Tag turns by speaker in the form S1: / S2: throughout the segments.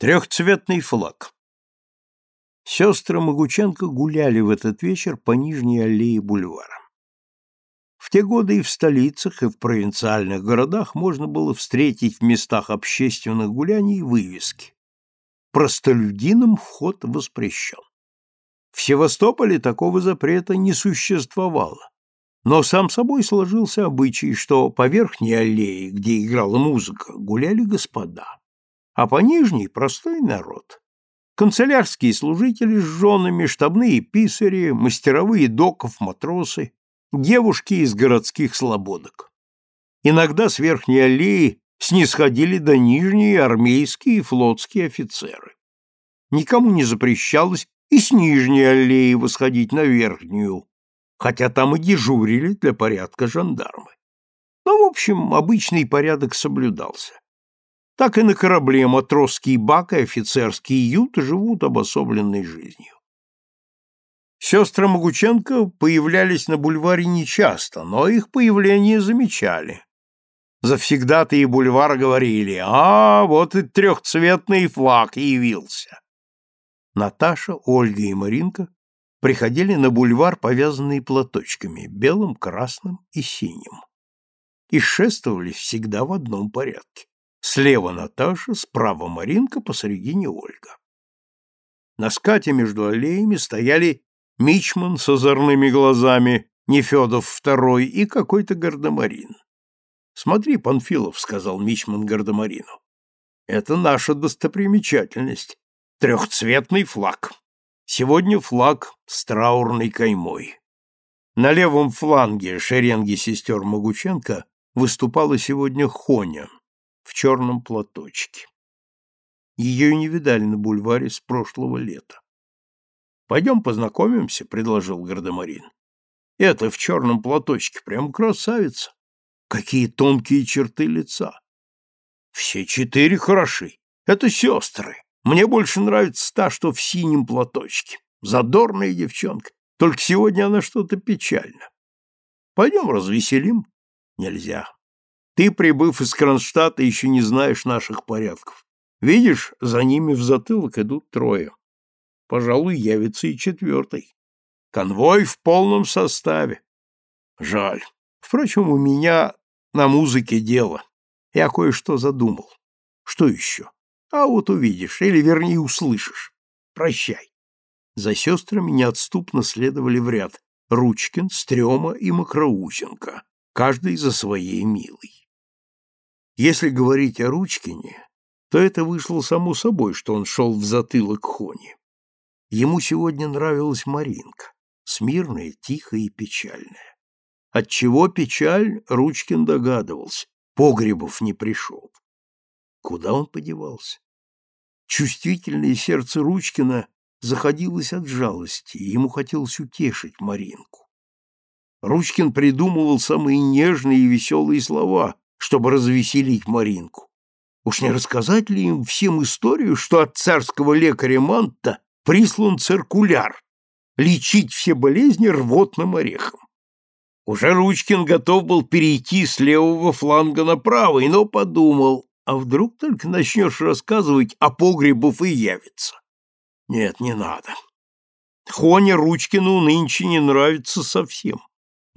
S1: Трехцветный флаг. Сестры Могученко гуляли в этот вечер по нижней аллее бульвара. В те годы и в столицах, и в провинциальных городах можно было встретить в местах общественных гуляний вывески. Простолюдинам вход воспрещен. В Севастополе такого запрета не существовало. Но сам собой сложился обычай, что по верхней аллее, где играла музыка, гуляли господа а по нижней — простой народ. Канцелярские служители с женами, штабные писари, мастеровые доков, матросы, девушки из городских слободок. Иногда с верхней аллеи снисходили до нижней армейские и флотские офицеры. Никому не запрещалось и с нижней аллеи восходить на верхнюю, хотя там и дежурили для порядка жандармы. Но, в общем, обычный порядок соблюдался так и на корабле матросский бак и офицерский ют живут обособленной жизнью. Сестры Могученко появлялись на бульваре нечасто, но их появление замечали. Завсегдатые бульвара говорили «А, вот и трехцветный флаг явился». Наташа, Ольга и Маринка приходили на бульвар, повязанные платочками, белым, красным и синим. И шествовали всегда в одном порядке. Слева Наташа, справа Маринка, посередине Ольга. На скате между аллеями стояли Мичман с озорными глазами, Нефедов второй и какой-то гардемарин. «Смотри, Панфилов», — сказал Мичман гардемарину, — «это наша достопримечательность, трехцветный флаг. Сегодня флаг с траурной каймой». На левом фланге шеренги сестер Могученко выступала сегодня Хоня, в черном платочке. Ее не видали на бульваре с прошлого лета. «Пойдем познакомимся», — предложил Гардемарин. «Это в черном платочке, прям красавица. Какие тонкие черты лица. Все четыре хороши. Это сестры. Мне больше нравится та, что в синем платочке. Задорная девчонка. Только сегодня она что-то печально. Пойдем развеселим. Нельзя. Ты, прибыв из Кронштадта, еще не знаешь наших порядков. Видишь, за ними в затылок идут трое. Пожалуй, явится и четвертый. Конвой в полном составе. Жаль. Впрочем, у меня на музыке дело. Я кое-что задумал. Что еще? А вот увидишь, или вернее услышишь. Прощай. За сестрами неотступно следовали в ряд Ручкин, Стрёма и Макроусенко, каждый за своей милой. Если говорить о Ручкине, то это вышло само собой, что он шел в затылок Хони. Ему сегодня нравилась Маринка, смирная, тихая и печальная. Отчего печаль, Ручкин догадывался, Погребов не пришел. Куда он подевался? Чувствительное сердце Ручкина заходилось от жалости, и ему хотелось утешить Маринку. Ручкин придумывал самые нежные и веселые слова, чтобы развеселить Маринку. Уж не рассказать ли им всем историю, что от царского лекаря Манта прислан циркуляр лечить все болезни рвотным орехом? Уже Ручкин готов был перейти с левого фланга на правый, но подумал, а вдруг только начнешь рассказывать, а погребов и явится. Нет, не надо. Хоне Ручкину нынче не нравится совсем.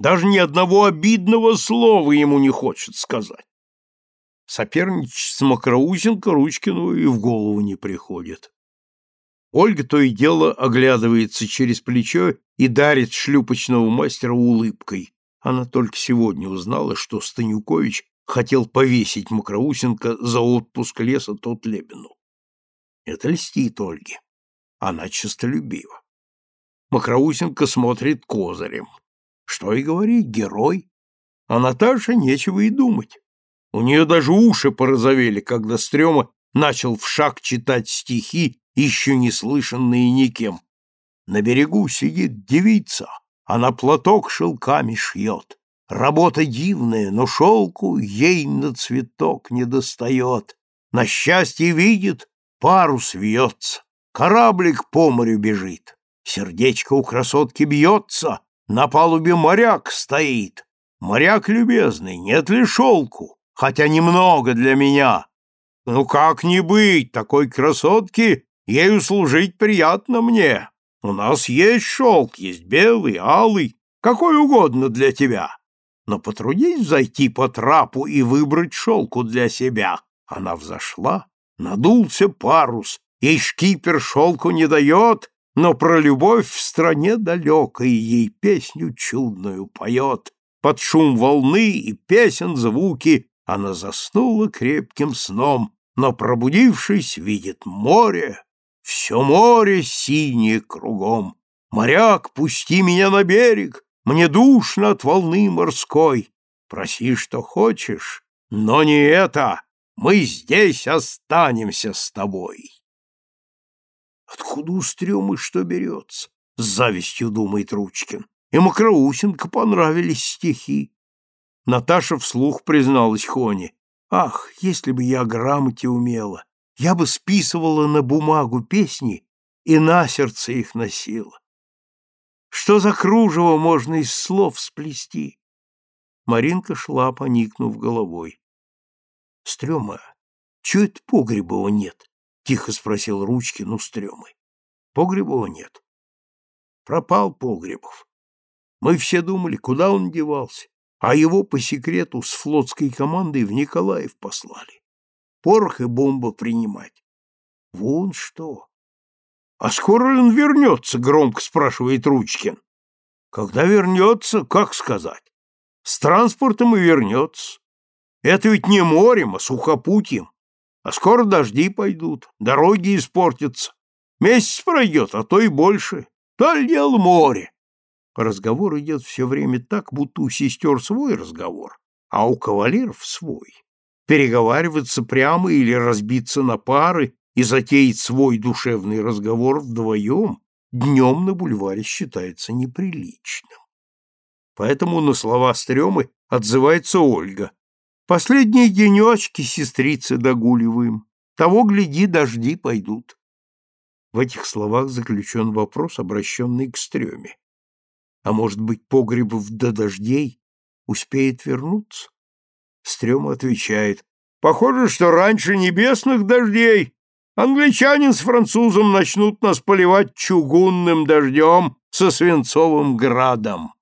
S1: Даже ни одного обидного слова ему не хочет сказать. Соперничать с Макроусенко Ручкину и в голову не приходит. Ольга то и дело оглядывается через плечо и дарит шлюпочного мастера улыбкой. Она только сегодня узнала, что Станюкович хотел повесить Макроусенко за отпуск леса тот Лебину. Это льстит Ольге. Она честолюбива. Макроусенко смотрит козырем. Что и говорить, герой. А Наташе нечего и думать. У нее даже уши порозовели, когда Стрёма начал в шаг читать стихи, еще не слышанные никем. На берегу сидит девица, она платок шелками шьет. Работа дивная, но шелку ей на цветок не достает. На счастье видит, парус вьется, кораблик по морю бежит. Сердечко у красотки бьется, на палубе моряк стоит. Моряк любезный, нет ли шелку? Хотя немного для меня. Ну как не быть, такой красотки, ею служить приятно мне. У нас есть шелк, есть белый, алый, какой угодно для тебя. Но потрудись зайти по трапу и выбрать шелку для себя. Она взошла, надулся парус, ей шкипер шелку не дает, но про любовь в стране далекой ей песню чудную поет. Под шум волны и песен звуки она заснула крепким сном, но, пробудившись, видит море, все море синее кругом. Моряк, пусти меня на берег, мне душно от волны морской. Проси, что хочешь, но не это, мы здесь останемся с тобой. Откуда у стрёмы что берется? С завистью думает Ручкин. И Макроусенко понравились стихи. Наташа вслух призналась Хоне. Ах, если бы я грамоте умела, я бы списывала на бумагу песни и на сердце их носила. Что за кружево можно из слов сплести? Маринка шла, поникнув головой. — Стрёма, чё это Погребова нет? — тихо спросил Ручкин у Стрёмы. — Погребова нет. Пропал Погребов. Мы все думали, куда он девался, а его по секрету с флотской командой в Николаев послали. Порох и бомба принимать. Вон что. А скоро он вернется, громко спрашивает Ручкин. Когда вернется, как сказать? С транспортом и вернется. Это ведь не морем, а сухопутьем. А скоро дожди пойдут, дороги испортятся. Месяц пройдет, а то и больше. То дело море. Разговор идет все время так, будто у сестер свой разговор, а у кавалеров свой. Переговариваться прямо или разбиться на пары и затеять свой душевный разговор вдвоем днем на бульваре считается неприличным. Поэтому на слова Стремы отзывается Ольга. «Последние денечки, сестрицы, догуливаем. Того, гляди, дожди пойдут». В этих словах заключен вопрос, обращенный к Стреме. А может быть, Погребов до дождей успеет вернуться? Стрема отвечает. «Похоже, что раньше небесных дождей Англичанин с французом начнут нас поливать чугунным дождем со свинцовым градом.